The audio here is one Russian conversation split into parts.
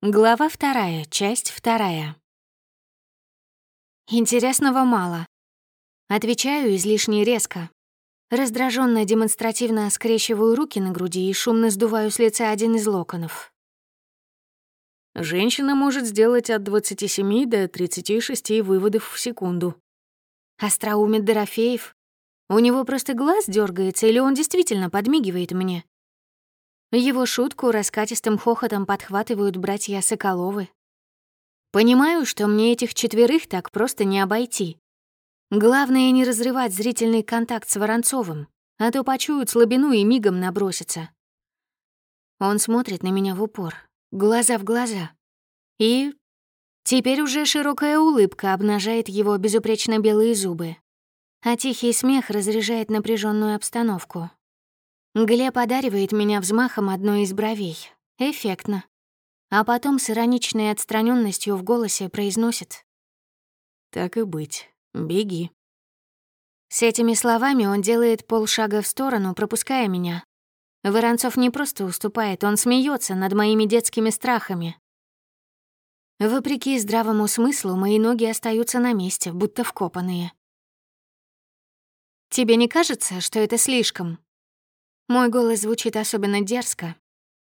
Глава вторая, часть вторая. Интересного мало. Отвечаю излишне резко. Раздраженно демонстративно скрещиваю руки на груди и шумно сдуваю с лица один из локонов. Женщина может сделать от 27 до 36 выводов в секунду. Остроумит Дорофеев. У него просто глаз дергается, или он действительно подмигивает мне? Его шутку раскатистым хохотом подхватывают братья Соколовы. Понимаю, что мне этих четверых так просто не обойти. Главное — не разрывать зрительный контакт с Воронцовым, а то почуют слабину и мигом набросятся. Он смотрит на меня в упор, глаза в глаза. И теперь уже широкая улыбка обнажает его безупречно белые зубы, а тихий смех разряжает напряженную обстановку. Глеб одаривает меня взмахом одной из бровей. Эффектно. А потом с ироничной отстраненностью в голосе произносит. «Так и быть. Беги». С этими словами он делает полшага в сторону, пропуская меня. Воронцов не просто уступает, он смеется над моими детскими страхами. Вопреки здравому смыслу, мои ноги остаются на месте, будто вкопанные. «Тебе не кажется, что это слишком?» Мой голос звучит особенно дерзко.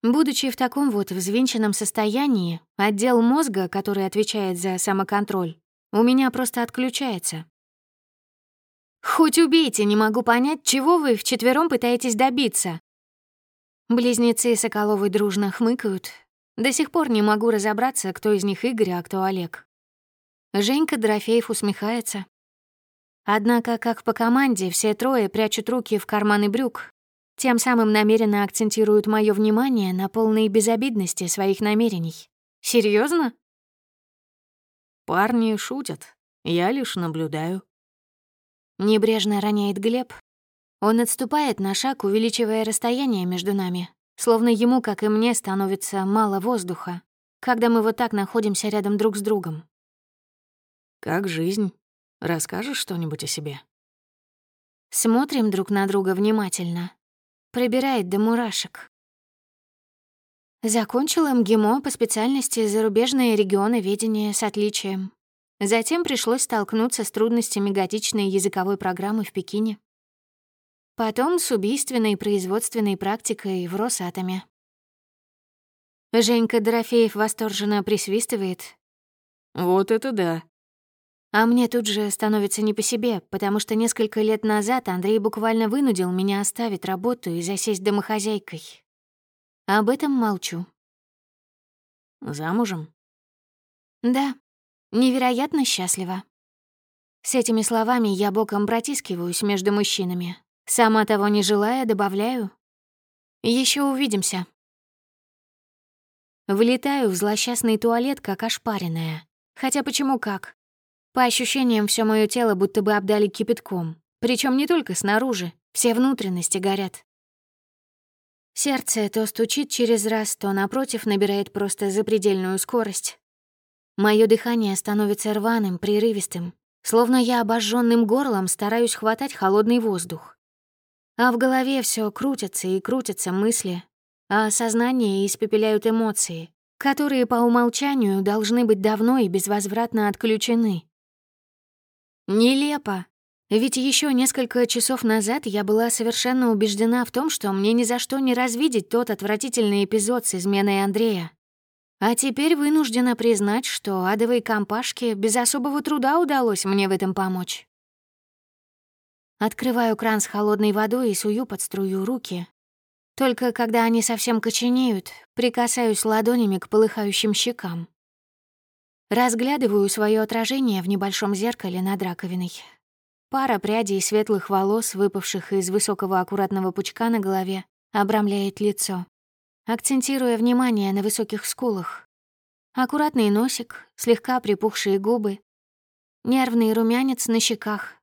Будучи в таком вот взвинченном состоянии, отдел мозга, который отвечает за самоконтроль, у меня просто отключается. «Хоть убейте, не могу понять, чего вы вчетвером пытаетесь добиться». Близнецы Соколовы дружно хмыкают. До сих пор не могу разобраться, кто из них Игорь, а кто Олег. Женька Дорофеев усмехается. Однако, как по команде, все трое прячут руки в карманы брюк тем самым намеренно акцентируют мое внимание на полной безобидности своих намерений. Серьезно? Парни шутят, я лишь наблюдаю. Небрежно роняет Глеб. Он отступает на шаг, увеличивая расстояние между нами, словно ему, как и мне, становится мало воздуха, когда мы вот так находимся рядом друг с другом. «Как жизнь? Расскажешь что-нибудь о себе?» Смотрим друг на друга внимательно, Пробирает до мурашек. Закончила МГИМО по специальности зарубежное регионоведение с отличием. Затем пришлось столкнуться с трудностями годичной языковой программы в Пекине. Потом с убийственной производственной практикой в Росатоме. Женька Дорофеев восторженно присвистывает. «Вот это да!» А мне тут же становится не по себе, потому что несколько лет назад Андрей буквально вынудил меня оставить работу и засесть домохозяйкой. Об этом молчу. Замужем? Да, невероятно счастлива. С этими словами я боком протискиваюсь между мужчинами. Сама того не желая, добавляю. Еще увидимся. Влетаю в злосчастный туалет, как ошпаренная. Хотя почему как? По ощущениям, все мое тело будто бы обдали кипятком. Причем не только снаружи, все внутренности горят. Сердце то стучит через раз, то напротив набирает просто запредельную скорость. Мое дыхание становится рваным, прерывистым, словно я обожженным горлом стараюсь хватать холодный воздух. А в голове все крутятся и крутятся мысли, а сознание испепеляют эмоции, которые по умолчанию должны быть давно и безвозвратно отключены. Нелепо. Ведь еще несколько часов назад я была совершенно убеждена в том, что мне ни за что не развидеть тот отвратительный эпизод с изменой Андрея. А теперь вынуждена признать, что адовой компашке без особого труда удалось мне в этом помочь. Открываю кран с холодной водой и сую под струю руки. Только когда они совсем коченеют, прикасаюсь ладонями к полыхающим щекам. Разглядываю свое отражение в небольшом зеркале над раковиной. Пара прядей светлых волос, выпавших из высокого аккуратного пучка на голове, обрамляет лицо, акцентируя внимание на высоких скулах. Аккуратный носик, слегка припухшие губы, нервный румянец на щеках.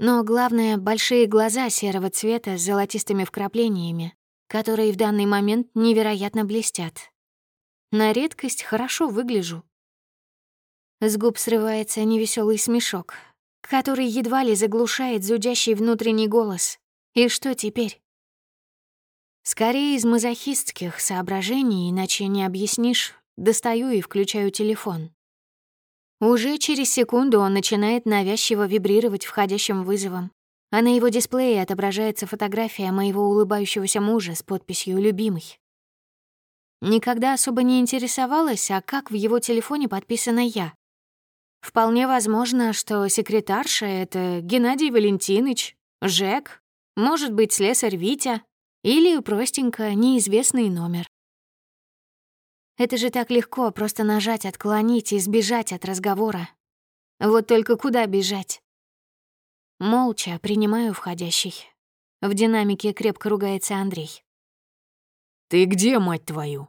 Но главное — большие глаза серого цвета с золотистыми вкраплениями, которые в данный момент невероятно блестят. На редкость хорошо выгляжу. С губ срывается невеселый смешок, который едва ли заглушает зудящий внутренний голос. И что теперь? Скорее из мазохистских соображений, иначе не объяснишь, достаю и включаю телефон. Уже через секунду он начинает навязчиво вибрировать входящим вызовом, а на его дисплее отображается фотография моего улыбающегося мужа с подписью «Любимый». Никогда особо не интересовалась, а как в его телефоне подписана я. Вполне возможно, что секретарша — это Геннадий Валентинович, Жек, может быть, слесарь Витя или простенько неизвестный номер. Это же так легко просто нажать, отклонить и сбежать от разговора. Вот только куда бежать? Молча принимаю входящий. В динамике крепко ругается Андрей. «Ты где, мать твою?»